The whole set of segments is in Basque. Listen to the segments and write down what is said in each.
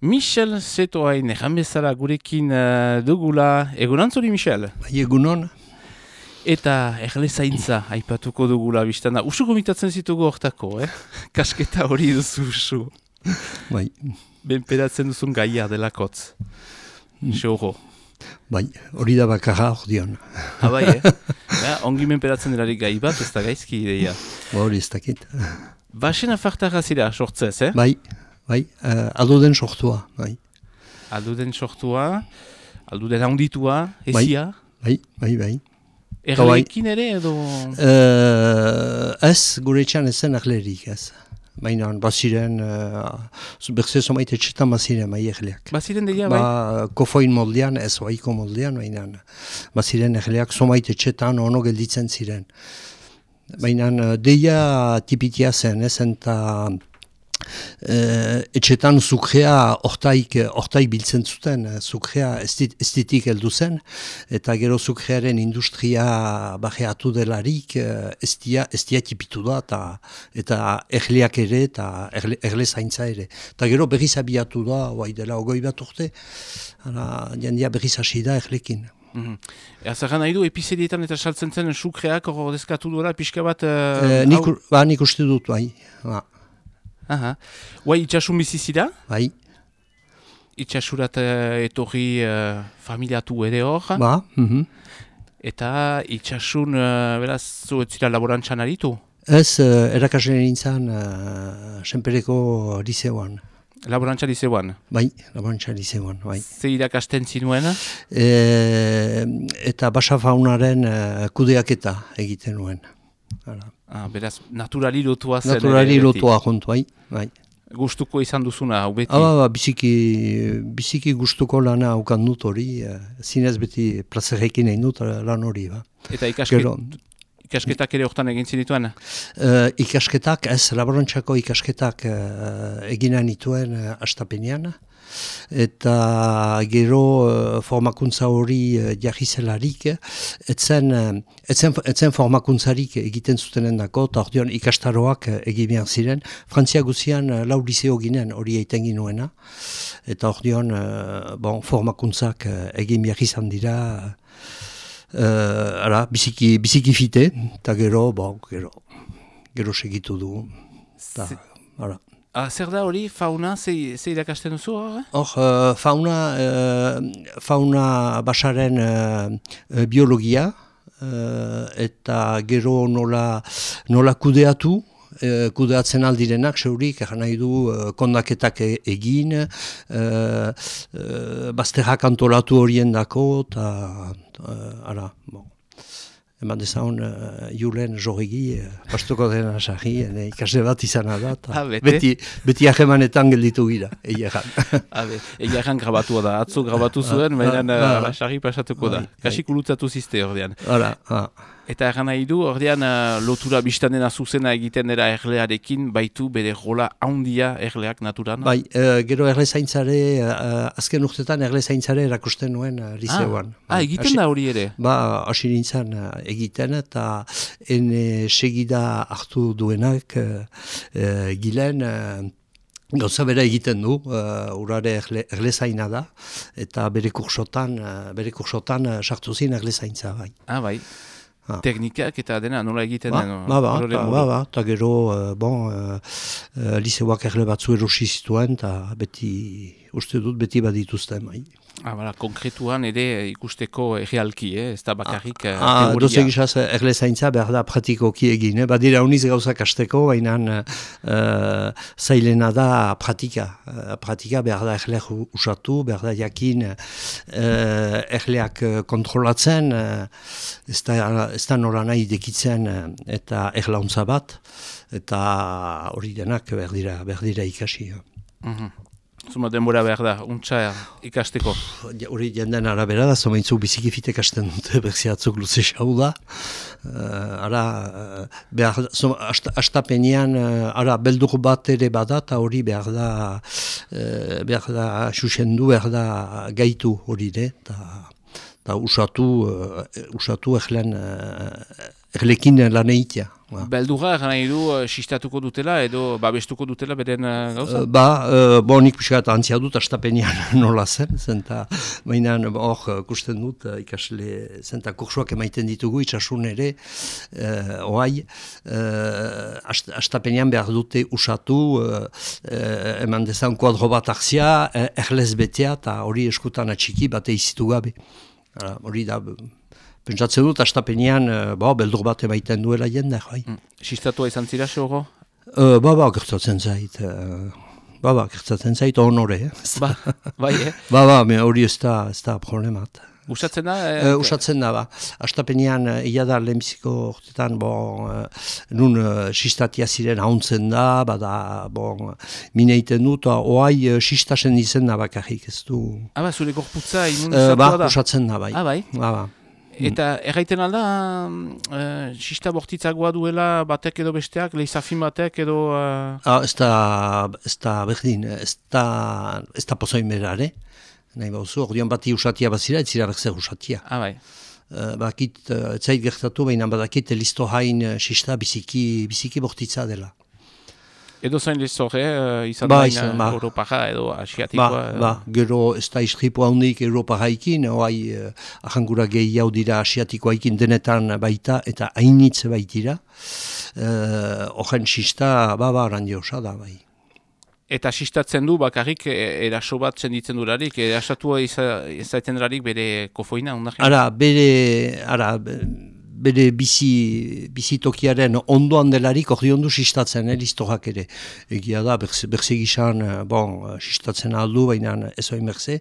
Michel Zetoain, bezala gurekin uh, dugula. Egunan zuri, Michel? Bai, egunon. Eta erle zaintza aipatuko dugula biztana. Usu gomitatzen zitugu hortako, eh? Kasketa hori duzu usu. Bai. Benperatzen duzun gaia delakotz. Mm. Bai, hori da bakarra hor dion. Ha, bai, eh? ja, ongi benperatzen delarik gai bat, ez da gaizki ideia. Ba, hori ez dakit. Basen afartarra zira, sortzez, eh? Bai bai, uh, alduden sortua, bai. Alduden sortua, alduden handitua, ezia? Bai, bai, bai. Erlekin ere edo? Uh, ez, gure txan ezen erlerik ez. Baina, baziren, uh, berze somaite txetan baziren, bai erleak. Baziren deia, bai? Ba, kofoin moldean, ez oaiko moldean, baina, baziren erleak somaite txetan ono gelditzen ziren. Baina, deia tipitia zen, ez, eta Uh, etxetan zukrea ortaik, ortaik biltzen zuten, zukrea estetik heldu zen, eta gero zukrearen industria bajeatu delarik estia, estia tipitu da, eta, eta erleak ere, eta erle, erle zaintza ere. Eta gero berriz abiatu da, bai dela ogoi bat urte, jandia berriz hasi da erlekin. Mm -hmm. Ea, nahi du, epizedietan eta saltzen zen sukreak hor dezkatu duela, pixka bat... Uh, nik, ba, nik uste dut, bai. Ba. Aha. Guai, itxasun bizizida? Bai. Itxasurat uh, etorri uh, familiatu ere hor? Ba. Mm Eta itxasun, uh, beraz, zu ez zira laborantzan aritu? Ez, uh, erakasle nintzen uh, senpereko liceoan. Laborantza liceoan? Bai, laborantza liceoan, bai. Ze irakasten zinuen? E, eta basa faunaren uh, kudeaketa egiten nuen. Ah, beraz, naturali lotua zen. Naturali lotua juntu, bai. Gustuko izan duzuna, hau beti? Ah, ba, biziki, biziki gustuko lana haukan dut hori, uh, zinez beti plazerrekin egin dut lan hori. Ba. Eta ikasket, Gero, ikasketak ere hortan egin zinituen? Uh, ikasketak, ez, laborantzako ikasketak uh, eginan nituen uh, astapenean eta gero uh, formakuntza hori uh, jarri zelarik, etzen, uh, etzen, etzen formakuntzarik egiten zutenen dako, eta ordean ikastaroak egin ziren, Frantzia guzian lau liseo ginen hori egiten ginuena, eta ordean uh, bon, formakuntzak egin behar izan dira, uh, ara, biziki, biziki fite, eta gero, bon, gero, gero segitu du, eta, ara. Ah, zer da hori, fauna, ze, irakasten duzu hor? Hor, uh, fauna, uh, fauna basaren uh, biologia, uh, eta gero nola, nola kudeatu, uh, kudeatzen aldirenak, egan nahi du, uh, kondaketak e, egin, uh, uh, bazterrak antolatu horien dako, eta, uh, ara, bon eman dezaun uh, julen jorregi, uh, pastuko dena sarri, ikasle bat izan da, ah, beti, beti ahemanetan gelditu gira, egia Egia grabatu da, atzo grabatu zuen, baina uh, sarri pasatuko da. Kasik ulutzatu ziste ordean. Hala, Eta egan nahi du, ordean uh, lotura biztanen azuzena egiten dira erlearekin, baitu bere rola haundia erleak naturan? Bai, uh, gero erle zaintzare, uh, azken urtetan erle zaintzare erakusten nuen uh, liceoan. Ah, ah, egiten da hori ere? Ba, hasi nintzen uh, egiten eta ene segida hartu duenak uh, uh, gilen... Uh, Gauza bera egiten du, uh, urare erle, erlezaina da, eta bere kursotan, uh, bere kursotan uh, zin erlezaintza bai. Ah, bai. Ha. teknikak eta dena nola egiten ba, den. Ba, ba, ba, ba, ba, eta gero, uh, bon, uh, uh, liseuak erle batzu erosi zituen, eta beti, uste dut, beti badituzten, bai. Ah, bala, konkretuan ere ikusteko errealki, eh? ez da bakarrik ah, ah, teoria. Dozek izaz, erle zaintza behar da pratikoki egin, eh? badira uniz gauzak asteko, baina uh, zailena da pratika. Uh, pratika behar da erleak usatu, behar da jakin uh, erleak kontrolatzen, uh, ez, da, ez da nora nahi dekitzen uh, eta erlauntza bat, eta hori denak behar dira, behar dira ikasi. Uh Zuma denbora behar da, untsa ikasteko. Hori jenden arabera da, zoma intzu biziki fite ikasten dute, berziatzuk luze xau da. Uh, ara, uh, behar, zoma, astapenean, uh, ara, beldur bat ere bada, eta hori behar da, uh, behar da, xuxendu, behar da, gaitu hori de, eta usatu, uh, usatu erlen, uh, erlekin lan eitea. Ba. Beldurra, gana du, uh, sistatuko dutela edo babestuko dutela beren uh, gauza? Uh, ba, uh, bo nik pixka antzia dut astapenean nola zen, zenta, baina hor uh, kusten dut uh, ikasle, zenta kursuak emaiten ditugu itxasun ere, uh, oai, uh, ast, astapenean behar dute usatu, uh, eman dezan kuadro bat arzia, uh, erlez betea, eta hori eskutan atxiki bate izitu gabe. Hori da, Pentsatzen dut, astapenean, uh, ba, beldur bat emaiten duela jende, bai. Mm. Sistatua izan zira, xoro? Uh, ba, ba, gertatzen zait. Uh, ba, ba, gertatzen zait honore. Eh? Ba, bai, eh? ba, ba, me hori ez da, ez da problemat. Usatzen da? Eh, uh, usatzen da, ba. Astapenean, ia da, lehenbiziko horretan, bon, nun sistatia ziren hauntzen da, bada, bon, mineiten dut, oai sistasen izen da bakarrik, ez du. Ah, ba, zure gorputza imunizatua da? Ba, usatzen da, bai. Ah, bai? Ba, ba. Mm. Eta erraiten alda, uh, sista bortitzagoa duela batek edo besteak, lehizafin batek edo... Uh... Ah, ez da, ez da berdin, ez da, ez da pozoin berare. Nahi bauzu, ordean bati usatia bazira, ez zira berzer usatia. Ah, bai. Uh, bakit, uh, ez zait gertatu, baina badakit listo hain uh, sista biziki, biziki bortitza dela. Edo zain lezore, uh, izan ba, izan, ba. Europara edo Asiatikoa? Ba, ba, gero ez da istripo handik Europara ikin, oai uh, ahangura gehi hau dira Asiatikoa ikin denetan baita eta hainitze baitira. Uh, Ogen sista, ba, ba, randio da, bai. Eta sistatzen du bakarrik eraso bat txenditzen durarik, erasatua izaiten durarik bere kofoina? Ara, bere, ara, bere bizi, bizi tokiaren ondoan delarik hori ondu sistatzen, eh, listorak ere. Egia da, berze gisan, eh, bon, sistatzen aldu, baina ez oin berze,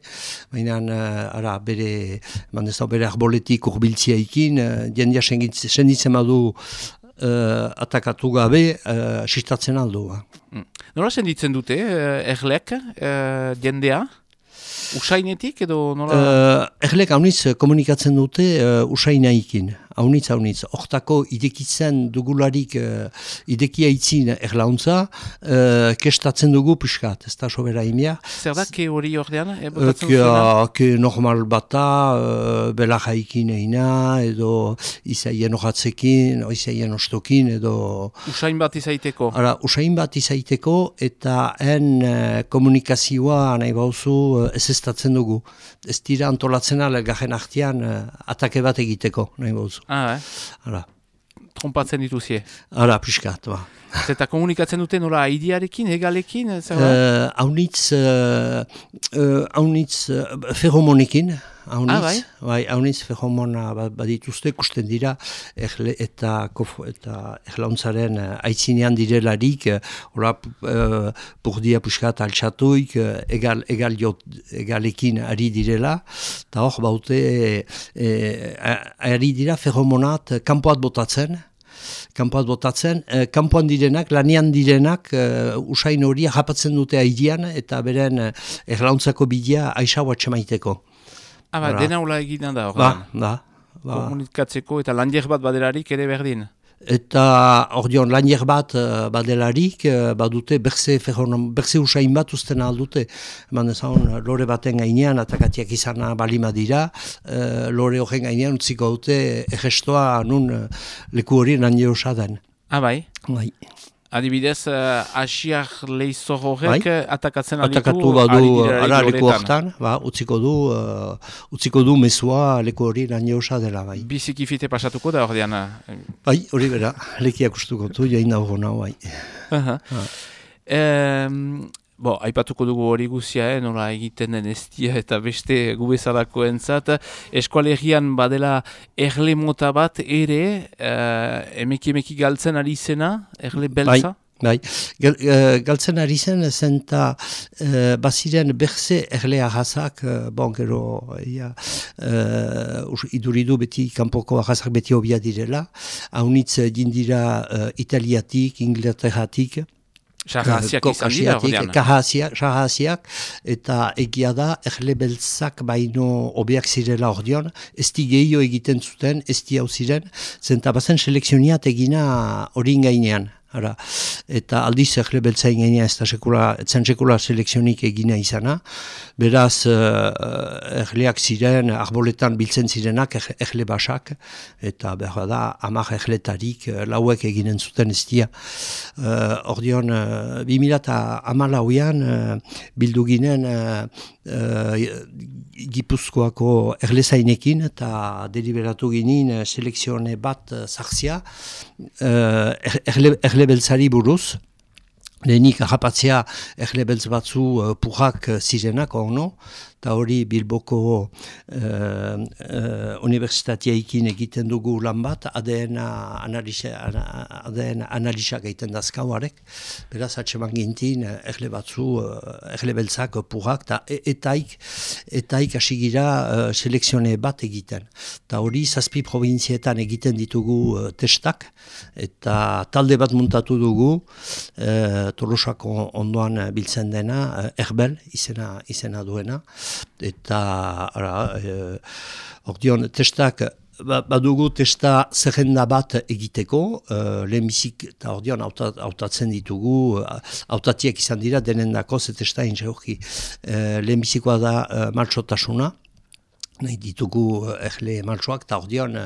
baina uh, ara, bere, mandezau, bere arboletik urbiltzia ikin, uh, jendia senditzen badu uh, atakatu gabe, uh, sistatzen aldu. Ba. Mm. Nola senditzen dute, uh, erlek, uh, jendea? Usainetik edo nola? Uh, erlek hauniz komunikatzen dute uh, usainaikin haunitz, haunitz. Hortako idekitzen dugularik uh, idekia itzin erlauntza, uh, kestatzen dugu piskat, ez da sobera imia. Zer da, ke hori ordean? E, uh, ke, normal bata, uh, bela jaikin eina, edo izaien horatzekin, izaien ostokin, edo... Usain bat izaiteko? Ara, usain bat izaiteko, eta en uh, komunikazioa nahi bauzu ez estatzen dugu. Ez dira antolatzen ala garen artian atake bat egiteko, nahi bauzu. Ah, eh? Hala. Trompatzen dituzie. Hala, piskat, ba. Eta komunikatzen dute nola aidiarekin, egalekin? Haunitz, uh, uh, haunitz uh, ferromonekin, haunitz, ah, bai? bai, haunitz ferromona badituzte, kusten dira, erle, eta, kof, eta erlauntzaren uh, aitzinean direlarik, hola, uh, purdia puskat altsatuik, uh, egal, egal jot, egalekin ari direla, eta hor baute, ari dira ferromonat kanpoat botatzen, kanpoat botatzen, e, kanpoan direnak, lanian direnak, e, usain hori japatzen dute aidian, eta beren e, erlauntzako bidea aixa batxe maiteko. Aba, dena ula egiten da, ba, da, ba. Komunikatzeko eta landiek bat baderarik ere berdin eta ordion lanier bat uh, badelarik, uh, badute berze, ferron, berze usain bat usten aldute. Eman ezan, lore baten gainean, atakatiak izana balima dira, uh, lore horren gainean utziko dute egestoa nun leku hori lanier osaden. Ah, bai? Bai. Adibidez, uh, asiak lehizor horrek bai? atakatzen alitu Atakatu badu, ara leku hortan, ba, utziko du, uh, utziko du mesua leku hori josa dela, bai. Biziki fite pasatuko da hori Bai, hori bera, lekiak ustuko du, jain dago nahu, bai. Uh -huh. um, Bo, aipatuko dugu hori guzia, eh, nola egiten den estia eta beste gubezalako entzat. Eskualegian badela erle mota bat ere, uh, emeki emeki galtzen ari zena, erle beltza? Bai, bai. Eh, galtzen ari zen, zenta uh, baziren berze erle ahazak, uh, bon, gero, ia, uh, iduridu beti, kanpoko ahazak beti obia direla, haunitz dindira uh, italiatik, inglaterratik, Sahasiak izan dira. Sahasiak, eta egia da, erle beltzak baino obeak zirela ordean, ez di gehio egiten zuten, ez di hau ziren, zenta bazen selekzioniat egina hori gainean. Ara, eta aldiz egle beltzain gaina ez da sekula, etzen sekula selekzionik egina izana. Beraz, uh, egleak ziren, arboletan biltzen zirenak egle basak, eta behar da, amak egletarik uh, lauek eginen zuten ez dia. Uh, Ordion, uh, 2000 eta amalauian uh, bildu ginen uh, uh, Gipuzkoako erlezainekin eta deliberatu ginen selekzione bat zartzia. Uh, erle beltzari buruz, lehenik ahapatzea erle beltz batzu uh, purrak zirenak, ono, eta hori Bilboko uh, uh, universitatiaikin egiten dugu lan bat, ADN analisa, ADN analisak egiten dazkau harek, beraz atseman gintin erle batzu, erle beltzak purrak, eta e, etaik, etaik asigira uh, selekzione bat egiten. Eta hori zazpi provinzietan egiten ditugu testak, eta talde bat muntatu dugu, uh, Tolosako ondoan biltzen dena, Erbel izena, izena duena, eta ara, e, ordion, testak ba, badugu testa zerrenda bat egiteko, e, lehenbizik eta ordion autatzen ditugu, autatiek izan dira denendako ze testa inzeuki. E, lehenbizikoa da e, maltsotasuna, nahi ditugu ehle maltsoak, eta ordion e,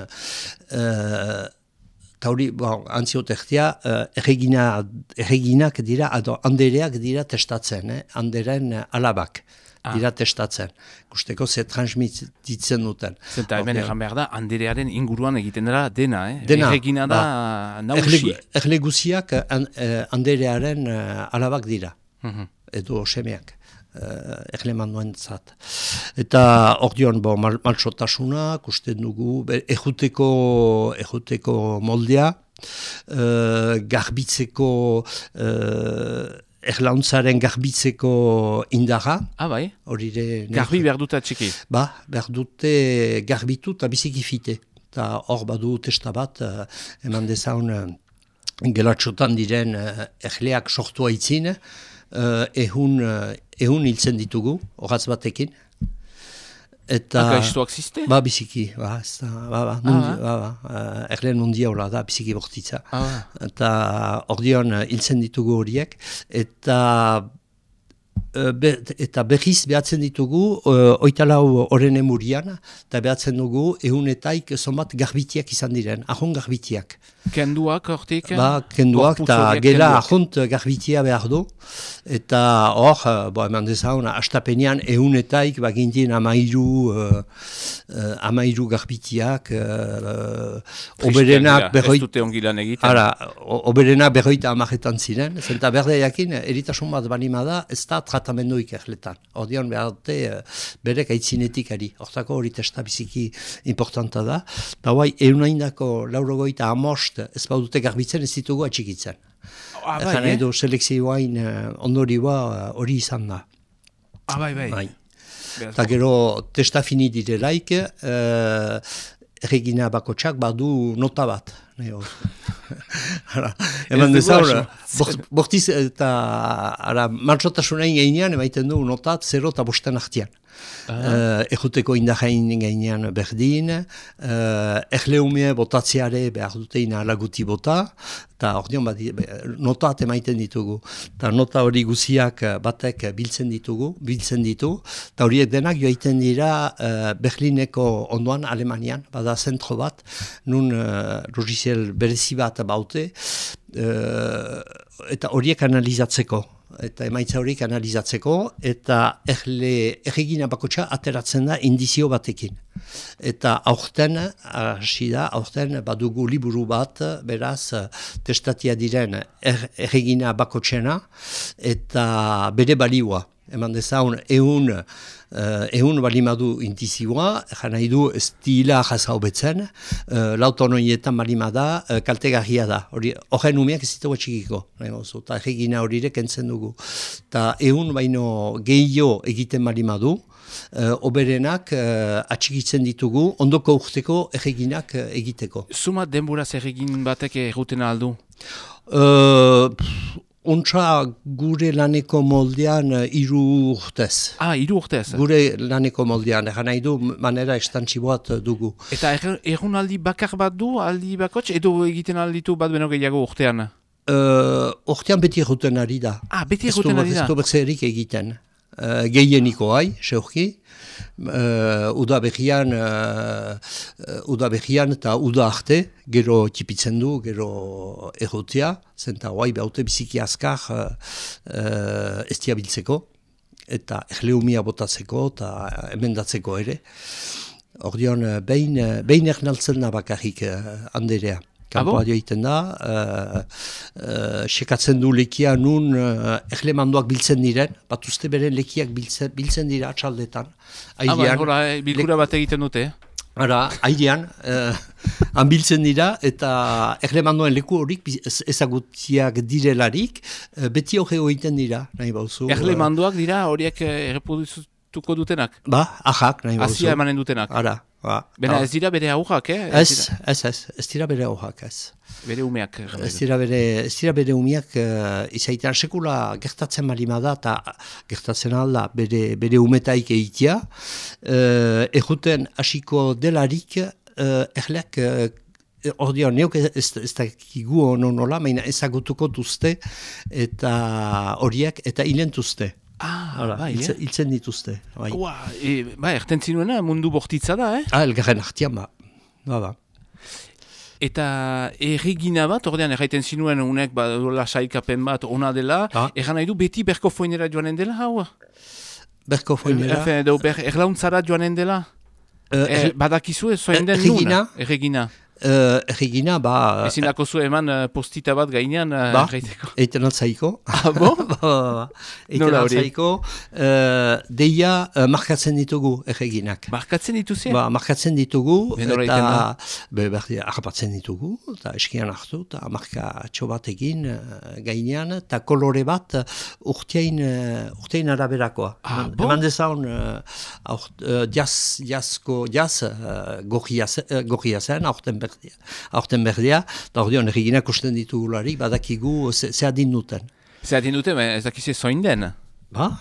eta hori, bon, antziotektia, uh, erreginak dira, ado, andereak dira testatzen, eh? anderen alabak ah. dira testatzen. Gusteko ze transmititzen duten. Zenta hemen egan behar da, handirearen inguruan egiten dela dena, eh? Dena. Erregina da ba, nausi. Erle guziak handirearen uh, uh, alabak dira, mhm. edo semeak. Uh, erleman duen zat. Eta hor dion, bo, mal, maltsotasuna, kusten dugu, ejuteko, ejuteko moldea, uh, garbitzeko uh, erlauntzaren garbitzeko indarra. Ah, bai? Horire... Garbi behar dute atxiki? Ba, behar dute garbitu eta biziki fite. Eta hor badu testa bat, uh, eman dezaun uh, gelatxotan diren uh, erleak sortua itzin, uh, ehun, uh, ehun hiltzen ditugu, horatz batekin. Eta... Aka ziste? Ba, biziki, ba, ez da, ba, ba, nundi, ah, ba, ba, uh, erleen mundia hola da, biziki bortitza. Ah, eta ordion hiltzen ditugu horiek, eta eta berriz behatzen ditugu uh, oitalau horren emurian, eta behatzen dugu ehunetaik zonbat garbitiak izan diren, ahon garbitiak. Kenduak hortik? Ba, kenduak, eta gela ahont garbitia behar du, eta hor, bo, eman dezaun, astapenean ehunetaik bagintien amairu, uh, uh, amairu garbitiak, uh, oberenak berroit... Ara, oberenak berroita amaretan ziren, zenta berde jakin, eritasun bat banimada, ez da tratamendu ikerletan. Ordean behar dute uh, berek aitzinetik ari. Hortako hori testa biziki importanta da. Eta guai, eunaindako laurogoita amost ez baudute garbitzen ez ditugu atxikitzen. Ah, bai, Ezan eh? edo selekzioain uh, ondorioa uh, hori izan da. Ah, bai, bai. bai. Eta gero testa fini direlaik, uh, Regina Bakotxak badu nota bat. Eman dezaur, bortiz eta martxotasunain gainean emaiten du notat 0 eta bosten artian. Uh, Ejuteko indahain gainean berdin, uh, erleumie botatziare behar dute inalaguti bota, eta hor bat, nota emaiten ditugu. Eta nota hori guziak batek biltzen ditugu, biltzen ditu, eta horiek denak joaiten dira uh, Berlineko ondoan Alemanian, bada zentro bat, nun uh, logiziel berezi bat baute, uh, eta horiek analizatzeko eta emaitza horiek analizatzeko, eta erle, erregina bakotxa ateratzen da indizio batekin. Eta aurten, hasi da, aurten badugu liburu bat, beraz, testatia diren er, erregina bakotxena, eta bere balioa. Eman dezaun, egun, uh, ehun balimadu intizioa, jana idu estila jazau betzen, uh, lautonoietan balimada uh, kaltegarria da. Horren umeak ez ditu txikiko, eta egina horirek entzen dugu. Eta ehun baino gehio egiten balimadu, uh, oberenak uh, atxikitzen ditugu, ondoko urteko erreginak uh, egiteko. Zuma denburaz erregin batek erruten aldu? Uh, Ontsa gure laneko moldean uh, iru urtez. Ah, iru urtez? Gure laneko moldean, egan nahi du, manera estantziboat uh, dugu. Eta egun aldi bakar bat du, aldi bakotx, edo egiten alditu bat beno gehiago urtean? Hortean beti erruten ari da. Ah, beti erruten ari da. Ez du egiten. Uh, gehieniko hai, seurki. Uh, uda behian, uh, uda uda arte, gero tipitzen du, gero errotea, zenta hoai behaute biziki azkar uh, uh, ez diabiltzeko, eta erleumia botatzeko eta emendatzeko ere. Ordean, behin, behin ernaltzen da uh, anderea kanpoa dio egiten da, uh, uh, sekatzen du lekia nun uh, erlemandoak biltzen diren, bat uste beren lekiak biltzen, biltzen dira atxaldetan. Aidean, Aba, bilkura bat egiten dute. Ara, aidean, uh, biltzen dira, eta erlemandoen leku horik ezagutiak direlarik, uh, beti hori egiten dira, nahi bauzu. Erlemandoak dira horiek erreproduzutuko dutenak? Ba, ahak, nahi bauzu. Asia emanen dutenak? Ara. Ba, Bena ez dira bere aurrak, eh? Ez, ez, ez, ez dira bere aurrak, ez. Bere umeak. Ez dira bere, ez dira bere umeak uh, izaitan sekula gertatzen malimada eta gertatzen alda bere, bere umetaik eitia. Uh, Ejuten hasiko delarik uh, erleak uh, Ordio, neok ez, ez, ez dakigu ono nola, maina ezagutuko duzte eta horiek eta hilentuzte. Ah, Hala, bai, iltzen, eh? iltzen dituzte. Bai, Ua, e, bai, erten zinuena mundu bortitza da, eh? Ah, elgarren artian, ba. Ba, ba. Eta erregina bat, ordean erraiten zinuen unek ba, saikapen bat ona dela, ah. erran nahi du beti berko foinera joanen dela, hau? Berko foinera? Er, ber, erlauntzara joanen dela? Uh, er, badakizu ez zoen den nun? Erregina? Uh, Erregina, ba... Ezin dako zu eman uh, postita bat gainean uh, ba, Eiten altzaiko. Ah, bo? ba, ba, ba. Eiten altzaiko. Uh, deia uh, markatzen ditugu erreginak. Markatzen dituzi? Ba, markatzen ditugu. Benora eta be, berdi, harrapatzen ditugu. Eta eskian hartu. Eta marka bat uh, gainean. Eta kolore bat urtein, uh, urtein araberakoa. Ah, bo? Eman dezaun uh, uh, jaz, jazko, jaz uh, gorria zen, aurten ber berdia. Aurten berdia, eta hori erriginak usten ditugularik, badakigu ze adin duten. Ze adin duten, ez dakize zoin den? Ba?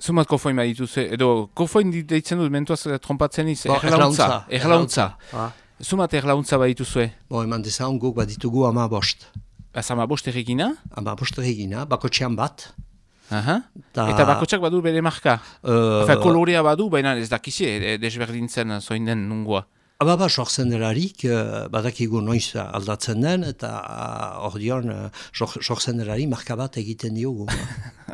Zumat kofoin ma dituz, edo kofoin ditzen dut mentuaz eh, trompatzen iz, ba, erlauntza. Erlauntza. Ba. Zumat erlauntza ba dituzue? Bo, eman dezaun guk bat ditugu ama bost. Ez ama bost errigina? Ama bost errigina, bakotxean bat. Aha. Ta... Eta bakotxak badu bere marka? Uh... Efe, kolorea badu, baina ez dakize, eh, desberdintzen zoin den nungoa. Ababa ba, sortzen delarik, uh, badakigu noiz aldatzen den, eta hor uh, dion, uh, sortzen delari marka bat egiten diogu.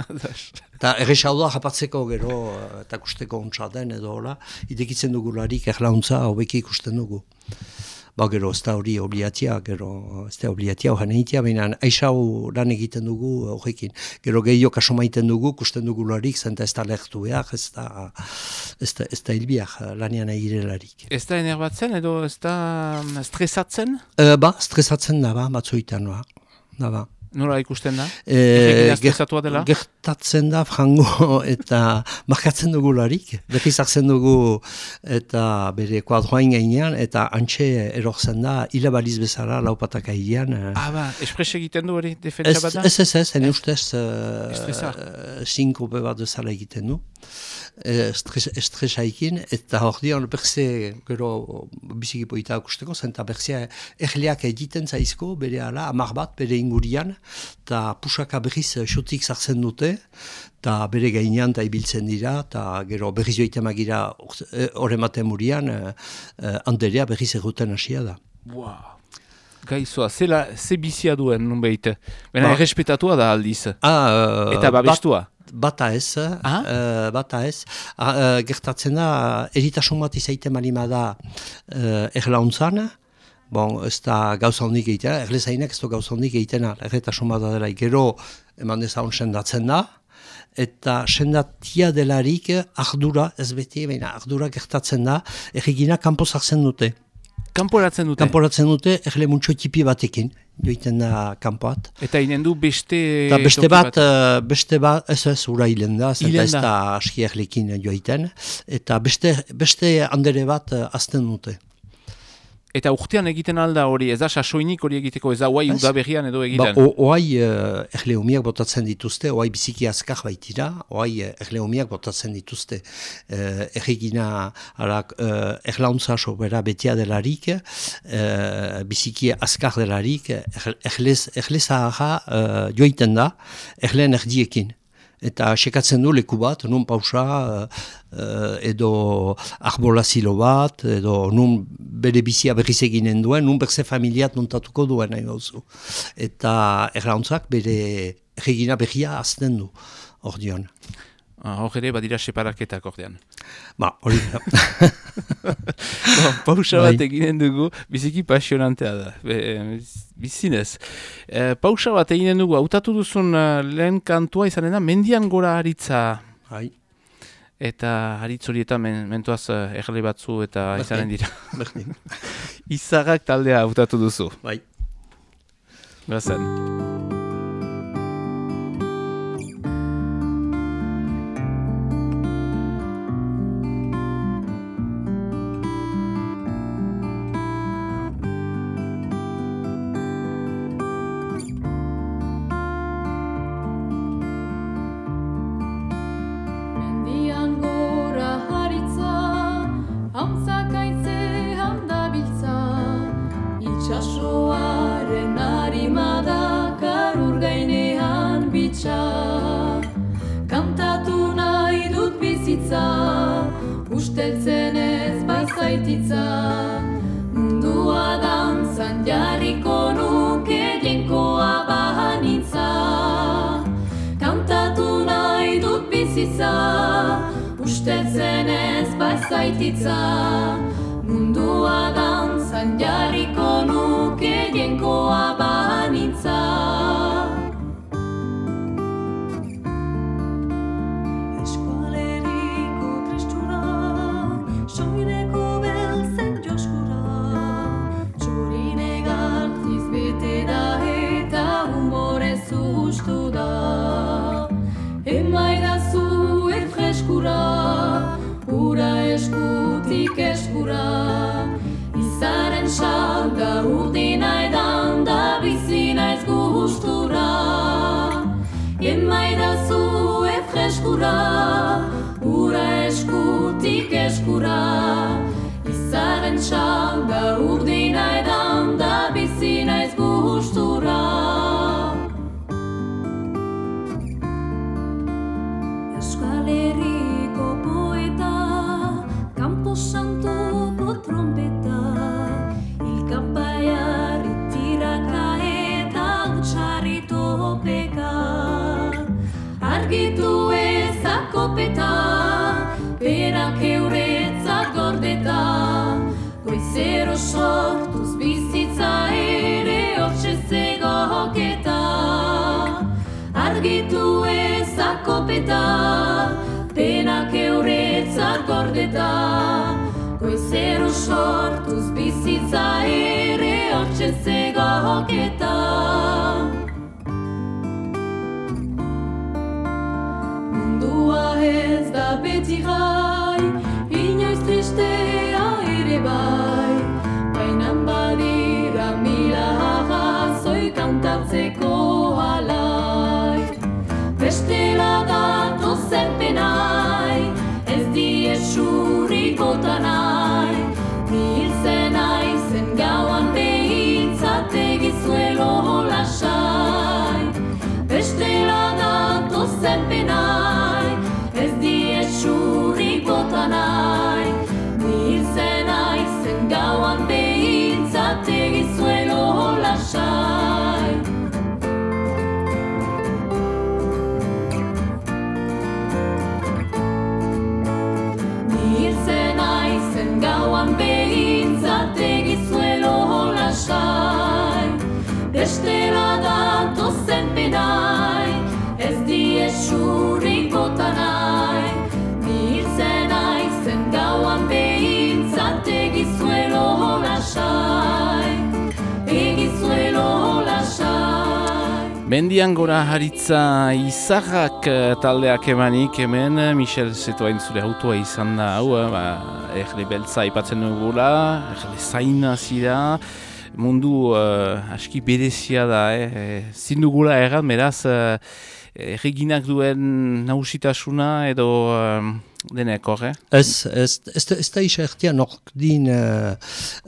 Eta erresa da japatzeko gero, uh, eta kusteko ontsa den edo hola, idekitzen dugu larik erlauntza hobeki ikusten dugu ba gero ez da hori obliatia, gero ez da obliatia horan egitea, baina aixau lan egiten dugu horrekin. Gero gehiago kaso maiten dugu, kusten dugu larik, zenta ez da lehtu behar, ez da, ez da, ez da hilbiak lanian egire larik. Ez da enerbatzen edo ez da stresatzen? Uh, ba, stresatzen da ba, batzuetan ba. Da ba. Nola ikusten da? E, dela? Gertatzen da, frango, eta markatzen dugu larik. Berrizartzen dugu eta bere kuadroain gainean, eta antxe erortzen da, hilabaliz bezala laupatak ailean. Ah, ba, espres egiten du hori, defentsa bat da? Ez, ez, ez, ene ustez, uh, bat bezala egiten du. Estresaikin, eta hor dion, berze, gero, biziki poita akusteko, zenta berze, erleak egiten zaizko, bere ala, amar bat, bere ingurian, eta pusaka berriz xotik zartzen dute, eta bere gainean eta ibiltzen dira, eta gero berriz joite magira horre maten murian, uh, anderea berriz erruten hasia da. Wow. Gaizoa, zela, ze bizia duen nun behite? Bena, ba. errespetatua da aldiz. Ah, eta babestua? bata ez, ah? uh, bata ez. Uh, gertatzen da, eritasun bat izaiten malima da uh, erlauntzan, bon, ez da gauza hondik egiten, erlezainak ez da gauza hondik egiten, erretasun bat dela gero eman dezaun sendatzen da, eta sendatia delarik ardura, ez beti, baina ardura gertatzen da, erregina kanpo zartzen dute. Kanporatzen dute? Kanporatzen dute, erle muntxo tipi batekin, joiten da kanpoat. Eta inen du beste... Eta beste bat, uh, beste bat, ez ez, ura hilen da, ez da aski erlekin joiten, eta beste, beste andere bat uh, azten dute. Eta urtean egiten alda hori, ez da sasoinik hori egiteko, ez da oai udaberrian edo egiten? Ba, oai uh, erleumiak botatzen dituzte, oai biziki azkar baitira, oai uh, erleumiak botatzen dituzte. Uh, erregina arak, uh, erlauntza sobera betia delarik, uh, biziki azkar delarik, erleza uh, joiten da, erleen erdiekin eta sekatzen du leku bat, nun pausa uh, edo arbolazilo bat, edo nun bere bizia berriz eginen duen, nun berze familiat nuntatuko duen nahi gauzu. Eta errauntzak bere regina berria azten du. Ah, hor ere, badira separaketak ordean. Ba, hori da. pausa bat bai. eginen dugu, biziki pasionantea da, Be, bizinez. E, pausa bat eginen dugu, hautatu duzun uh, lehen kantua izanen da, mendian gora haritza. Hai. Eta haritz horietan men, mentuaz uh, erle batzu eta Berdin. izanen dira. Izagak taldea hautatu duzu. Bai. Bazen. Gordeta, goizero sortuz bizitza ere hortxe zegoketa. Mundua ez da beti gai, inoiz tristea ere bai, bainan badira mila agazoi kantatzeko alai. Bestela bota Mendian gora haritza izarrak eh, taldeak emanik. Hemen, eh, Michel Zetoain zure autoa izan da, hau, eh, ba, erle beltza ipatzen dugula, erle zaina zira, mundu uh, aski berezia da, eh, zindugula erran, beraz, uh, erreginak duen nausitasuna edo uh, denek hor, eh? Ez, ez, ez, ez da isa ertia nork din uh,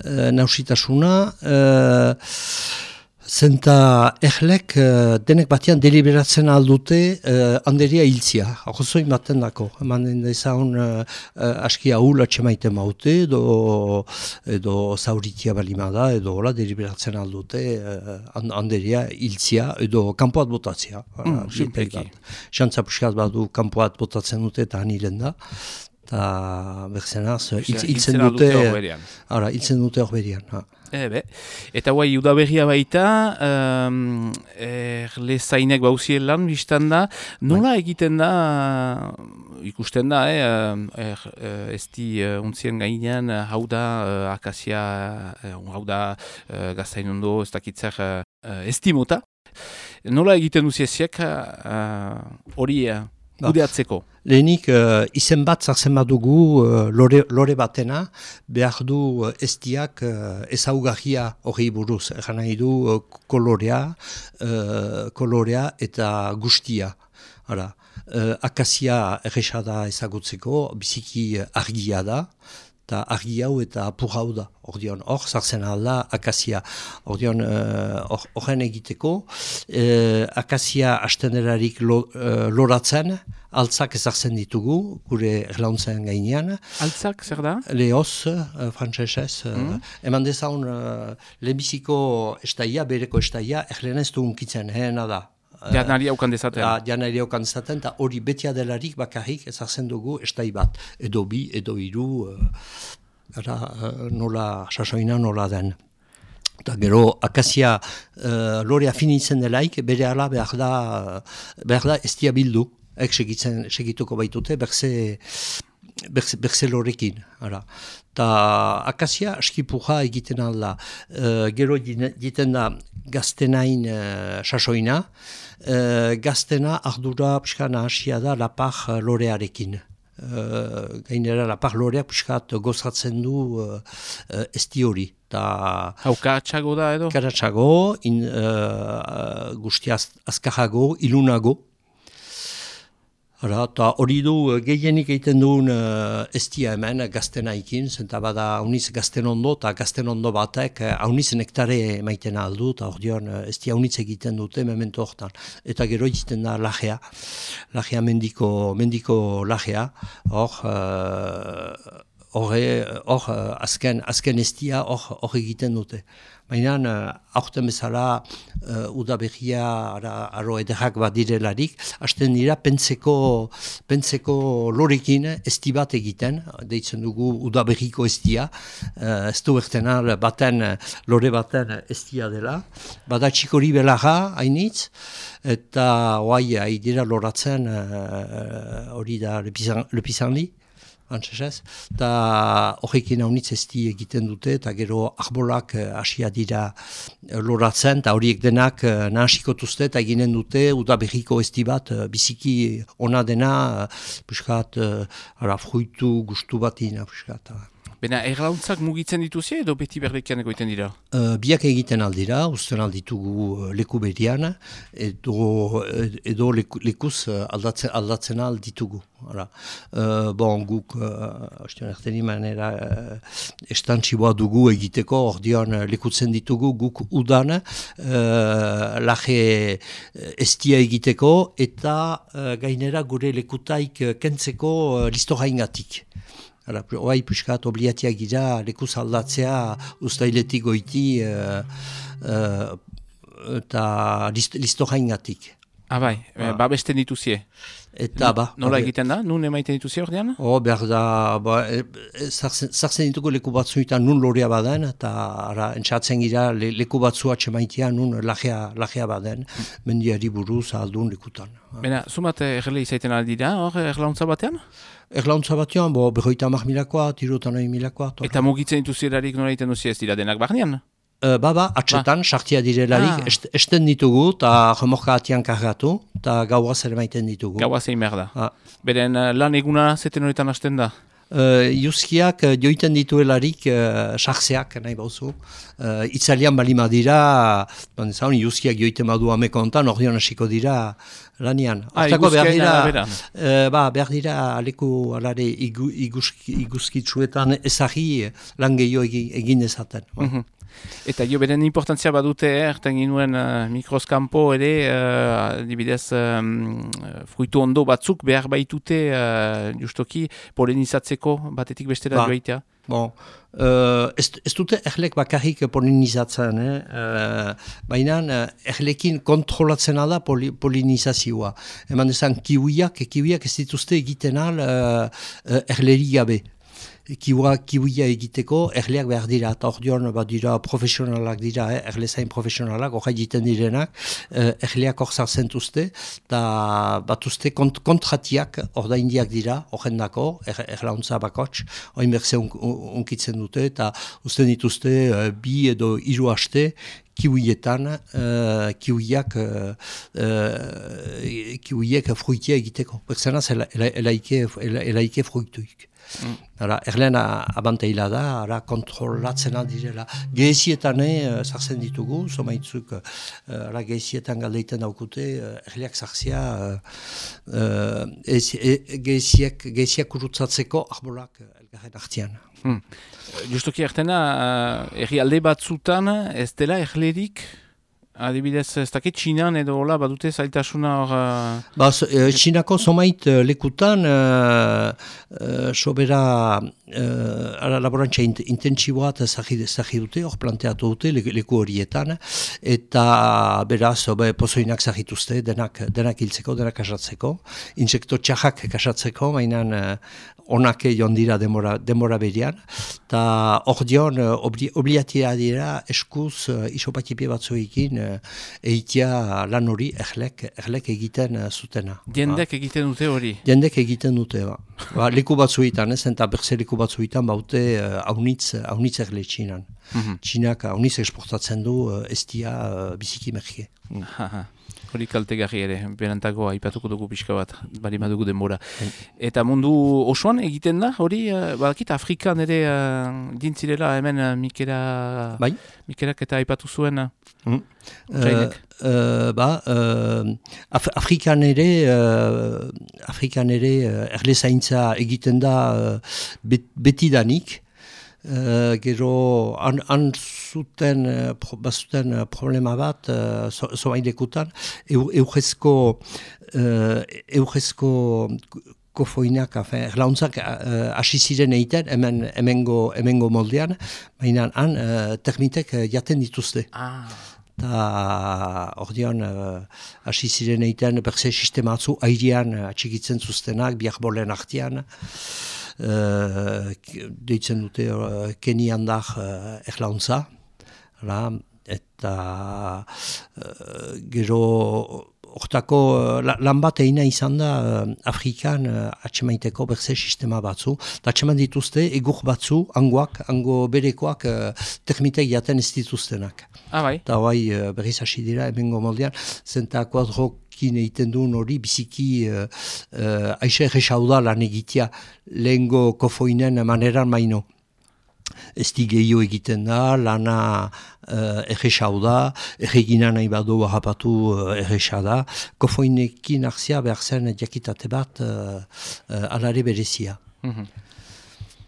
uh, nausitasuna, uh, Zenta erlek uh, denek batean deliberatzen aldute uh, handeria hiltzia. Agozoin baten dako. Eman dezaun uh, uh, aski ahul atxemaite maute edo, edo zauritia balimada edo hola deliberatzen aldute uh, handeria hiltzia edo kanpoat botatzea. Mm, Simpelki. Xantza puskat badu kanpoat botatzen dute eta hanilen da. Eta berzenaz, hiltzen dute, hiltzen dute horberian. Ebe. Eta guai, udaberria baita, um, erle zainek bauzien lan biztan da, nola bai. egiten da, ikusten da, eh, er, ez di uh, untzien gainean, hau da, uh, akazia, uh, hau da, uh, gaztain ondo, ez dakitzer, uh, ez di mota. Nola egiten duzieziek hori uh, uh, Lehenik, uh, izen bat zartzen badugu uh, lore, lore batena, behar du uh, estiak uh, ezaugarria hori buruz. Egan nahi du uh, kolorea, uh, kolorea eta guztia. Hala, uh, akazia errexada ezagutzeko, biziki argia da, eta argi hau eta apur hau da. Ordion, hor, zartzen alda, akazia. Ordion, horren uh, egiteko, uh, akazia astenerarik lo, uh, loratzen, altzak ezartzen ditugu, gure erlauntzen gainean. Altzak, zer da? Lehoz, uh, frantzesez. Mm. eman dezaun, uh, lehenbiziko estaia, bereko estaia, erlenez du unkitzen, hena da. Janari haukan dezaten. Ja, janari haukan dezaten, eta hori betia delarik bakarrik ezartzen dugu estai bat. Edo bi, edo iru, uh, nola, sasoina nola den. Eta gero, akazia uh, lorea finitzen delaik, bere ala behar da, behar da estia bildu ek segitzen, segituko baitute, berze, berze, berze lorekin. Ara. Ta akazia askipuja egiten alda. Uh, gero egiten da gaztenain uh, sasoina, uh, gaztena ardura pixkan hasia da lapar lorearekin. Uh, gainera lapar loreak pixkat gozatzen du uh, esti hori. Ta, Hau da edo? Karatxago, in, uh, guzti az, azkajago, ilunago. Eta hori du eh, gehienik egiten duen uh, estia hemen gazten haikin, zenta bada hauniz gazten ondo eta gazten ondo batek eh, hauniz nektare maiten aldu eta hori dion estia hauniz egiten dute memento hortan. Eta gero egiten da lagea, lagea mendiko, mendiko lagea, hor... Uh, hor azken, azken estia hor egiten dute. Baina, uh, aurten bezala, uh, udaberria aro ederrak bat direlarik, hasten dira pentseko, pentseko lorekin esti bat egiten, deitzen dugu udaberriko estia, uh, ez du baten, lore baten estia dela, bada txikori belarra hainitz, eta oai, dira loratzen hori da lepizanli, antzesez, eta horrekin haunitz ezti egiten dute, eta gero arbolak eh, hasia dira eh, loratzen, eta horiek denak eh, nahasikotuzte, eta eginen dute, udabehiko ezti bat, biziki ona dena, puskat, ara, fruitu, gustu bat ina, puskat. Bena, erlauntzak mugitzen dituzie edo beti berdekian egoiten dira? Uh, biak egiten aldira, usten alditugu uh, leku berian, edo, edo leku, lekuz uh, aldatzen, aldatzen alditugu. Uh, bon, guk, uh, erteni manera, uh, estantziboa dugu egiteko, ordean lekutzen ditugu guk udan, uh, laje estia egiteko, eta uh, gainera gure lekutaik kentzeko uh, listoraingatik. Hala, oai puskat obliatiak gira leku zaldatzea ustailetik goiti uh, uh, eta list, listo jaingatik. Ah bai, ah. ba besten dituzie. Eta ba. Nola egiten da? Nun emaiten dituzie hor dian? Oh, behar da, ba, e, e, zartzen dituko leku batzuetan nun lorea baden, eta ara, entzatzen gira le, leku batzua txemaitia nun lagea, lagea baden, mendiari buruz aldun lekutan. Bena, sumat erle izaiten aldira hor erlauntza batean? Erlauntza batean, bo, berroita mar milakoa, tirotan nahi milakoa. Eta mugitzen dituzirarik nola egiten duzia ez dira denak barnean? Uh, ba, ba, atxetan, sartia direlarik, Ah. est, esten ditugu, eta remorka atian kargatu, eta gauaz ere maiten ditugu. Gaua zein behar da. Ah. Beren uh, lan eguna zeten horretan hasten da. Uh, Iuzkiak uh, joiten dituelarik uh, sartzeak nahi bauzu. Uh, itzalian balima dira, ban zaun, Iuzkiak joiten badu ameko ontan, ordeon hasiko dira lanian. Ah, Hortako behar dira, uh, ba, behar dira aleku alare igu, iguzki, iguzkitzuetan ezagi lan gehiago egin, ezaten. Mhm. Eta jo beren importantzia badute, eh, erten ginuen uh, mikroskampo ere, uh, adibidez, um, fruitu ondo batzuk behar baitute uh, justoki polenizatzeko batetik bestera Ba. joaitea. Bon, uh, ez, ez dute erlek bakarrik polinizatzen, eh? uh, baina uh, erlekin kontrolatzen da poli, polinizazioa. Eman dezan, kiwiak, kiwiak ez dituzte egiten al uh, erleri gabe. Kiwa, kiwia egiteko erleak behar dira, eta hor dion bat dira profesionalak dira, eh? erlezain profesionalak, hor egiten direnak, uh, erleak hor zartzen duzte, eta batuzte kont, kontratiak ordaindiak dira, horrendako, er, erlauntza bakots, oin berze un, un- unkitzen dute, eta usten dituzte uh, bi edo hiru aste, kiwietan, uh, kiwiak, uh, uh, kiwiek fruitia egiteko. Berzena, ela, ela, elaike, ela, elaike fruituik. Ara, erlen abanteila da, ara kontrolatzen direla. Gehezietan eh, sartzen ditugu, somaitzuk, uh, ara gehezietan galdeiten daukute, uh, erleak sartzea uh, uh, geheziek, geheziak urutzatzeko arbolak elgarren artian. Hmm. Justoki ertena, erri alde batzutan ez dela erlerik, adibidez ez dakit txinan edo hola badute zailtasuna hor... Uh, Ba, so- eh, Txinako somait eh, lekutan uh, uh, sobera uh, ara laborantza int intentsiboa eta zagi dute, hor planteatu dute le- leku horietan, eta beraz, obe, pozoinak zagituzte, denak, denak hiltzeko, denak kasatzeko, insekto txajak kasatzeko, mainan onak joan dira demora, demora berian, eta hor dion, obli, obliatia dira eskuz uh, isopatipie batzuekin uh, eitia lan hori erlek, erlek egiten uh, zutena. Diendek egiten dute hori. Ba, jendek egiten dute, ba. ba leku batzuetan, ez, eta berze leku batzuetan baute haunitz, haunitz erle Mhm. Txinak haunitz eksportatzen du uh, estia uh, biziki merke. Hori kaltegarri ere, berantago aipatuko dugu pixka bat, bali badugu denbora. Eta mundu osoan egiten da, hori, uh, badakit Afrikan ere uh, dintzirela hemen uh, Mikera, Bai? Mikerak eta aipatu zuen. Uh, Mm. Jainek. Uh, ba, uh, Af Afrikan ere, uh, Afrikan ere uh, erle zaintza egiten da uh, bet, betidanik, Uh, gero han, han zuten, uh, pro, bazuten uh, problema bat uh, so, soailekutan, eu, eurrezko uh, eurrezko kofoinak, erlauntzak uh, hasi ziren egiten hemen, hemengo, hemengo moldean, baina han uh, termitek jaten dituzte. ah, Eta ordean uh, hasi ziren egiten berze sistema atzu airean atxikitzen zuztenak, biak bolen artean. K- deitzen dute uh, Kenian da uh, erlauntza. Hala, eta gero hortako la- lan bat egina izan da Afrikan atxemaiteko berze sistema batzu. Eta atxeman dituzte egur batzu, angoak, ango berekoak termitek jaten ez dituztenak. ah bai, Eta bai berriz hasi dira hemengo moldean, zenta kuadrokin egiten duen hori biziki uh, uh, aixe erresau da lan egitea lehengo kofoinen maneran maino. Ez di egiten da, lana uh, erresau da, erregina nahi badu harrapatu uh, erresa da, kofoinekin hartzia behar zen jakitate bat uh, uh, alare berezia.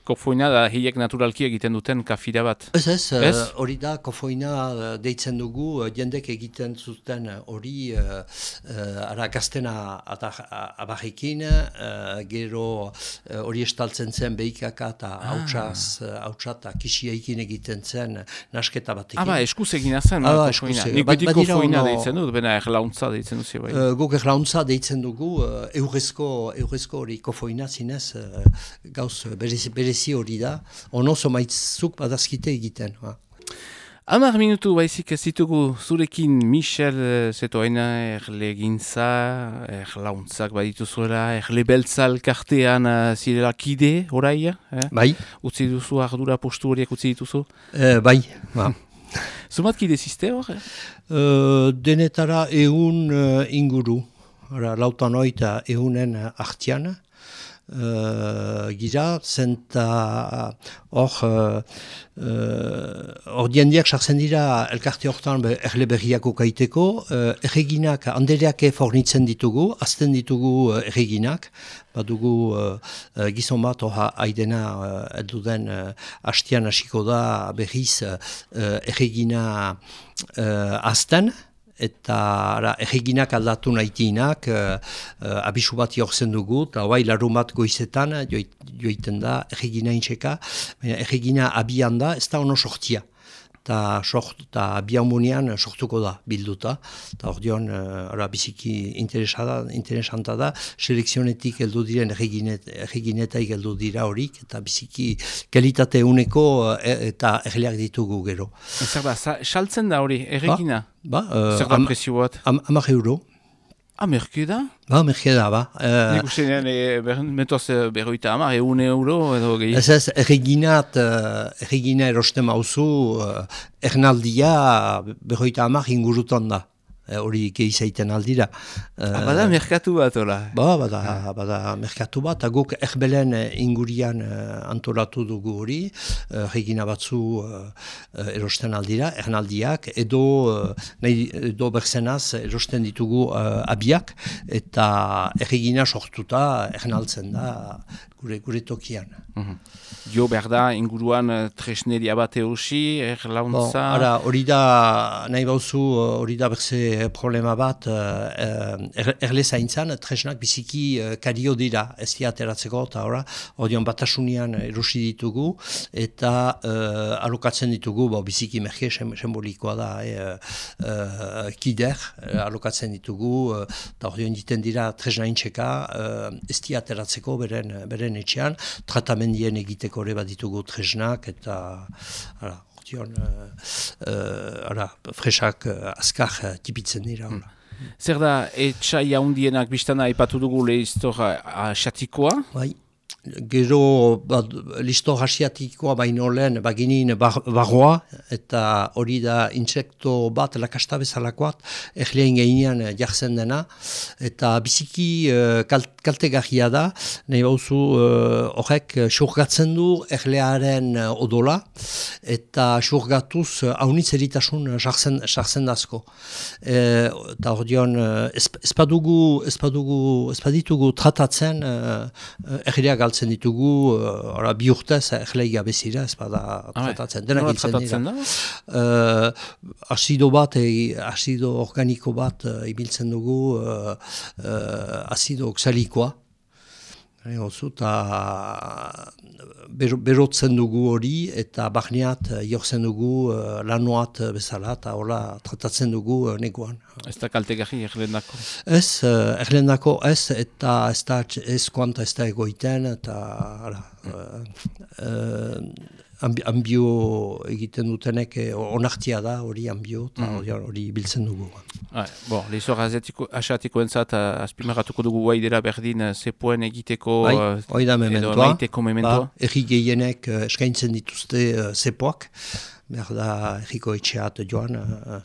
Kofoina da hiek naturalki egiten duten kafira bat. Ez ez, eh, Ez? hori da kofoina eh, deitzen dugu, eh, jendek egiten zuten hori uh, uh, ara gaztena abarrekin, uh, gero hori estaltzen zen behikaka eta hautsaz, uh, hautsa eta kisiaikin egiten zen nasketa batekin. Ah ba, eskuz egina zen, Ah, ba, ah, eskuz kofoina. Nik beti badira kofoina deitzen dut, bena erlauntza deitzen duzi bai. Uh, guk erlauntza deitzen dugu, uh, eurrezko, hori kofoina zinez, uh, gauz eh, berezi, berezi hori da, ono somaitzuk badazkite egiten. Ba. Amar minutu baizik ez ditugu zurekin Michel eh, zetoaina erle gintza, erlauntzak badituzuela, erle beltzal kartean uh, zirela kide, orai, eh? Bai, utzi duzu ardura postu horiek utzi dituzu? Eh, bai, ba. Zumat kidezizte hor? eh? Uh, denetara ehun uh, inguru, Hora, lautan oita ehunen uh, artian, uh, gira, zenta hor, uh, uh, hor diendiak sartzen dira elkarte hortan be, erle berriako kaiteko, uh, erreginak andereak fornitzen ditugu, azten ditugu uh, erreginak, badugu uh, uh, gizon bat oha aidena uh, elduden uh, hastian hasiko da berriz uh, erregina uh, azten, eta ara, erreginak aldatu nahitinak, uh, uh, abisu bat jorzen dugu, eta bai larumat goizetan joit, joiten da erregina intxeka, erregina abian da, ez da ono sortia. Eta sort, eta biamunean sortuko da bilduta. Eta hor dion, uh, ara, biziki interesada, interesanta da, selekzionetik heldu diren erreginet, erreginetaik heldu dira horik, eta biziki kalitate uneko uh, eta erleak ditugu gero. Zer da, sa- saltzen da hori, erregina? Ba, uh, Zer da am, bat? am, euro. Ah, merke da? Ba, merke da, ba. Uh, Nik uste nien, e, ber, metoz e, berroita amar, egun euro edo gehi. Ez ez, erreginat, uh, erregina erosten mauzu, uh, ernaldia berroita amak ingurutan da. Eh, Hori izaiten aldira. Ah, bada merkatu bat, hola. Ba, bada, bada merkatu bat, eta guk erbelen eh, ingurian eh, antolatu dugu hori, uh, regina batzu eh, eh, erosten aldira, ernaldiak, edo, uh, nahi, edo berzenaz erosten ditugu eh, abiak, eta erregina sortuta ernaltzen da gure, gure tokian. Jo, behar da, inguruan eh, tresneria bat eusi, Bon, erlauntza... ara, hori da, nahi bauzu, hori da berze problema bat, uh, er, erle zaintzan, tresnak biziki uh, kario dira, ez ateratzeko, eta ora, hori batasunian erosi ditugu, eta uh, alokatzen ditugu, bo, biziki merke sem, sembolikoa da, eh, uh, kider, uh, alokatzen ditugu, uh, eta hori diten dira tresna intxeka, uh, ez ateratzeko beren, beren etxean, tratamendien egiteko ere bat tresnak, eta, ara, Ordion, uh, ara, fresak uh, azkar uh, tipitzen dira. hola. Zer da, etxai haundienak biztana aipatu dugu lehiztor xatikoa? Bai. Gero, bat, listo hasiatikoa baino lehen, baginin bar, barroa, eta hori da insekto bat, lakasta bezalakoat, erlein geinean eh, jartzen dena, eta biziki uh, kalt, kaltegarria da, nahi bauzu eh, horrek uh, xurgatzen du erlearen uh, odola, eta xurgatuz uh, haunitz eritasun uh, jartzen, jartzen dazko. E, eta hor dion, uh, badugu, ez baditugu tratatzen uh, erlea galtzen ditugu, uh, ora, bi urtez erlei gabezira, ez bada Ah, bai. tratatzen, denak Nola dira. tratatzen da? Uh, azido bat, e, azido organiko bat uh, ibiltzen dugu, uh, uh, azido oxalikoa, Ozu, eta bero, berotzen dugu hori eta barneat eh, jortzen dugu uh, lanuat eh, bezala eta hola tratatzen dugu negoan. Ez da kaltegarri erlendako. Ez, erlendako ez eta ez da ez kuanta ez da egoiten eta ara, uh, uh, ambi- ambio egiten dutenek eh, onartia da hori ambio eta hori hori biltzen dugu. Ah, bon, lehizor asiatiko entzat azpimarratuko dugu guai dela berdin eh, zepoen egiteko Bai, da edo maiteko mementoa. Ba, erri gehienek eh, eskaintzen dituzte uh, zepoak, behar da erriko etxeat joan, eh,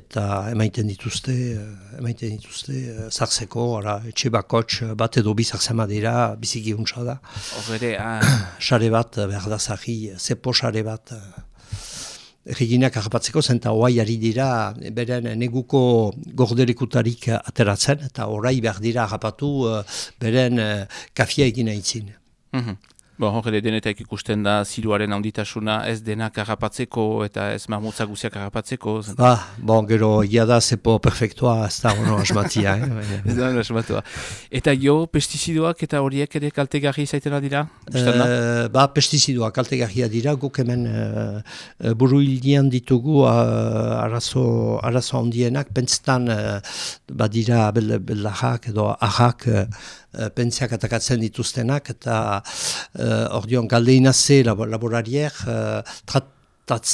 eta emaiten dituzte, uh, emaiten dituzte zartzeko, ara, etxe bakots eh, bat edo bi zartzema dira, biziki untsa da. Hor ere, ah, Sare bat, eh, behar da zarri, eh, zepo sare bat, uh, Eginak harrapatzeko zen eta oai ari dira beren neguko gorderekutarik eh, ateratzen eta orai behar dira harrapatu eh, beren kafia egin aitzin. mhm. Bon, hor ere denetak ikusten da ziruaren handitasuna ez denak harrapatzeko eta ez marmutza guziak harrapatzeko. Ba, bon, gero, egia da zepo perfektua ez da ono asmatia, eh? Ez da asmatua. Eta jo, pestizidoak eta horiek ere kaltegarri izaitena dira? Eh, ba, pestizidoa kaltegarria dira, guk hemen uh, buru hildian ditugu uh, arazo, arazo handienak, pentsetan uh, badira bel, edo ahak uh, pentsiak atakatzen dituztenak, eta uh, ordion galdeinaze labo, laborariek uh, trat,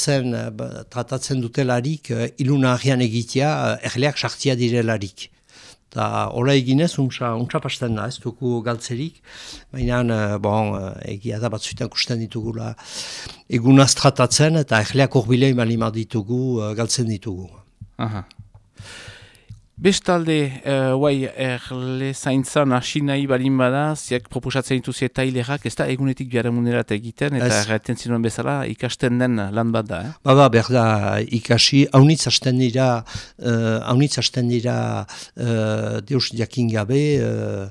eh, ba, tratatzen dutelarik iluna agian egitea erleak sartia direlarik. Eta hola eginez, untsa, untsa pasten da, ez dugu galtzerik, baina, eh, bon, eh, egia da batzuetan kusten ditugula egunaz tratatzen, eta egleak horbilei malima ditugu, eh, galtzen ditugu. Aha. Bestalde, uh, guai, erle zaintzan hasi nahi balin bada, ziak proposatzen dituzi eta hilerak, ez da egunetik biaramunerat egiten, eta erraten zinuen bezala ikasten den lan bat da, eh? Baba, behar da ikasi, haunitz hasten dira, uh, haunitz hasten dira uh, deus jakin gabe, uh,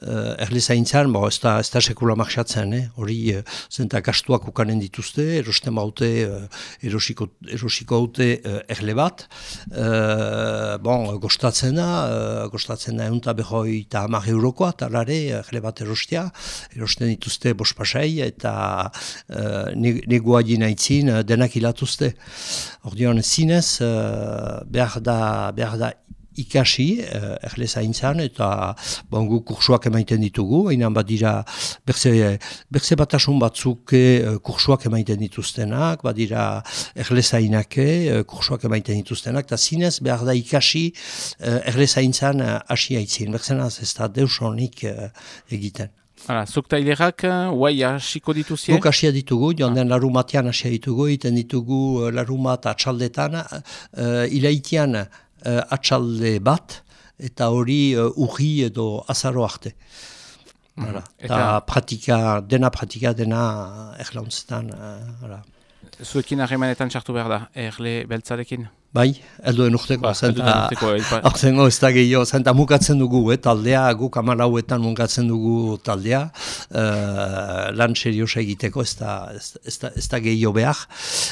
uh, erle zaintzan, bo, ez da, ez da sekula marxatzen, eh? hori uh, zenta gastuak ukanen dituzte, erosten baute, uh, erosiko, erosiko haute uh, erle bat, uh, bon, gostatzen da, uh, gostatzen da eunta behoi eta hamar eurokoa, talare, erle bat erostia, erosten dituzte bos pasai, eta uh, negua dinaitzin uh, denak ilatuzte. Ordean, zinez, uh, behar da, behar da ikasi, uh, erle zaintzan, eta bon, gu kursuak emaiten ditugu, hainan badira berze, berze batasun batzuk uh, kursuak emaiten dituztenak, badira erle zainake, uh, kursuak emaiten dituztenak, eta zinez behar da ikasi uh, erle zaintzan uh, hasi haitzin. Berzenaz ez da deus honik uh, egiten. Hala, zuk eta hilerak, guai, hasiko dituzie? Guk hasia ditugu, joan den larumatean hasia ditugu, iten ditugu eh, larumat atxaldetan, uh, ilaitian uh, atxalde bat, eta hori uh, urri edo azaro arte. Hala, Eta- Eta pratika, dena pratika, dena erlauntzetan. Uh, Zuekin harremanetan txartu behar da, erle beltzarekin? bai, elduen urteko, Ba, zenta, Hortengo ez da gehiago, zenta mukatzen dugu, eh, taldea, guk amalauetan mukatzen dugu taldea, uh, lan seriosa egiteko ez da, ez, ez da, ez da gehiago behar,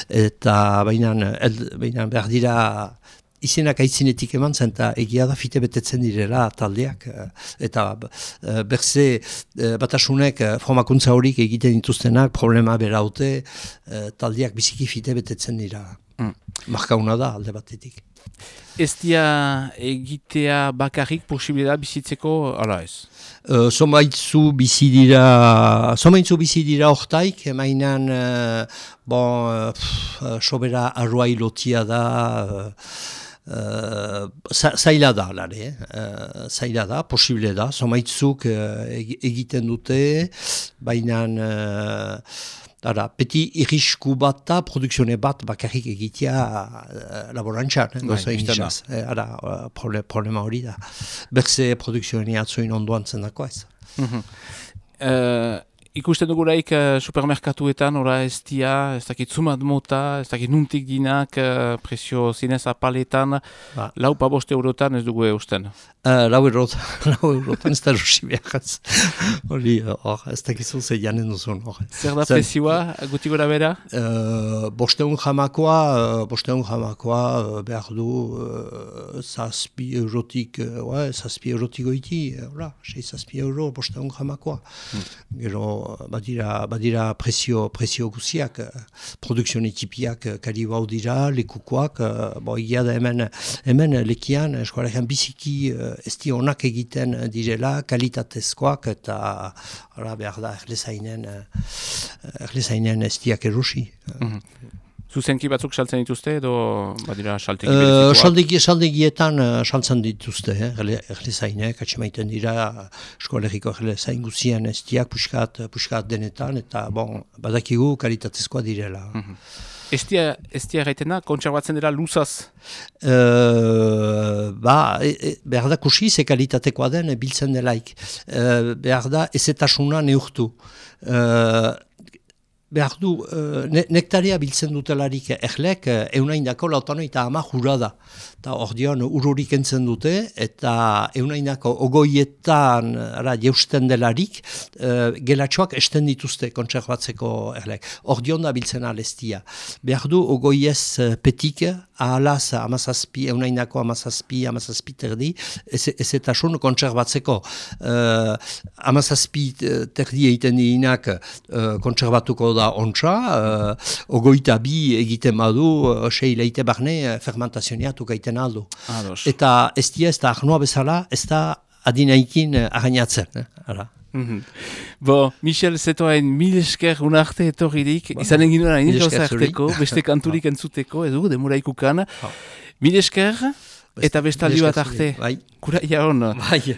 eta baina behar dira izenak aitzinetik eman zen, eta egia da fite betetzen direla taldeak, eh, eta uh, berze uh, batasunek formakuntza horik egiten dituztenak, problema beraute, taldeak biziki fite betetzen dira. Mm. Markauna da alde batetik. Ez dia egitea bakarrik posible da bizitzeko, ala ez? Uh, Zomaitzu bizi dira, zomaitzu bizi dira hortaik, emainan, uh, bon, uh, pff, sobera arruai lotia da, uh, za- zaila da, lare, eh? uh, zaila da, posible da, zomaitzuk uh, eg- egiten dute, baina, uh, Ara, peti irrisku bat da, produkzione bat bakarrik egitea uh, laborantzan, eh, Bai, gozo da. ingizaz. Eh, ara, uh, proble- problema hori da. Berze produkzioen atzoin ondoan zendako ez. Uh, ikusten dugulaik uh, supermerkatuetan, ora ez dia, ez dakit zumat mota, ez dakit nuntik dinak, uh, presio zinez apaletan, Ba. lau pa boste eurotan ez dugu eusten. Uh, lau eurot, lau eurotan ez da rosi beharraz. Hori, uh, hor, ez dakizu ze janen duzun, hor. Zer da presioa, guti gora bera? Uh, bosteun jamakoa, uh, bosteun jamakoa uh, behar du uh, zazpi eurotik, uh, ouais, zazpi eurotik goiti, uh, hola, sei zazpi euro bosteun jamakoa. Gero, uh, badira, badira presio, presio guziak, uh, produkzione tipiak uh, kari bau dira, lekukoak, uh, bo, egia da hemen, hemen lekian, eskualean biziki uh, ez di onak egiten uh, direla, kalitatezkoak, eta hala behar da, erlezainen, erlezainen ez diak erosi. Zuzenki batzuk saltzen dituzte edo badira salteki Uh, saldegi, saldegietan uh, saltzen dituzte, eh, erle- erlezainek, atxemaiten dira eskolegiko erlezain guzien ez diak puskat, puskat denetan, eta bon, badakigu kalitatezkoa direla. Dia, ez dia gaitena, kontserbatzen dira luzaz. Uh, ba, e, e, behar da kusi ze kalitatekoa den e, biltzen delaik. Uh, behar da ezetasuna neurtu. Uh, behar du, uh, ne, nektaria biltzen dutelarik erlek, uh, eunaindako lautano eta ama jura da. Eta ordean ururik entzen dute, eta eunaindako ogoietan ara, jeusten delarik, uh, gelatxoak esten dituzte kontserbatzeko erlek. Ordean da biltzen alestia. Behar du, ogoiez uh, petik, ahalaz amazazpi, eunaindako amazazpi, amazazpi terdi, ez, ezetasun kontserbatzeko. Uh, amazazpi eh, terdi egiten diinak uh, kontserbatuko da ontsa, uh, ogoita bi egiten badu, sei leite barne uh, fermentazioneatu gaiten aldu. Ados. Eta ez dia, ez da arnoa bezala, ez da adinaikin arrainatzen. Eh? Ara. Mhm. Bo, Michel Zetoain mil esker unarte etorririk, izanen ginoen hain arteko, beste kanturik entzuteko, edu, demora ikukan. Mil esker, Eta bestaldi bat arte. Bai. Kura, ja hon. Bai.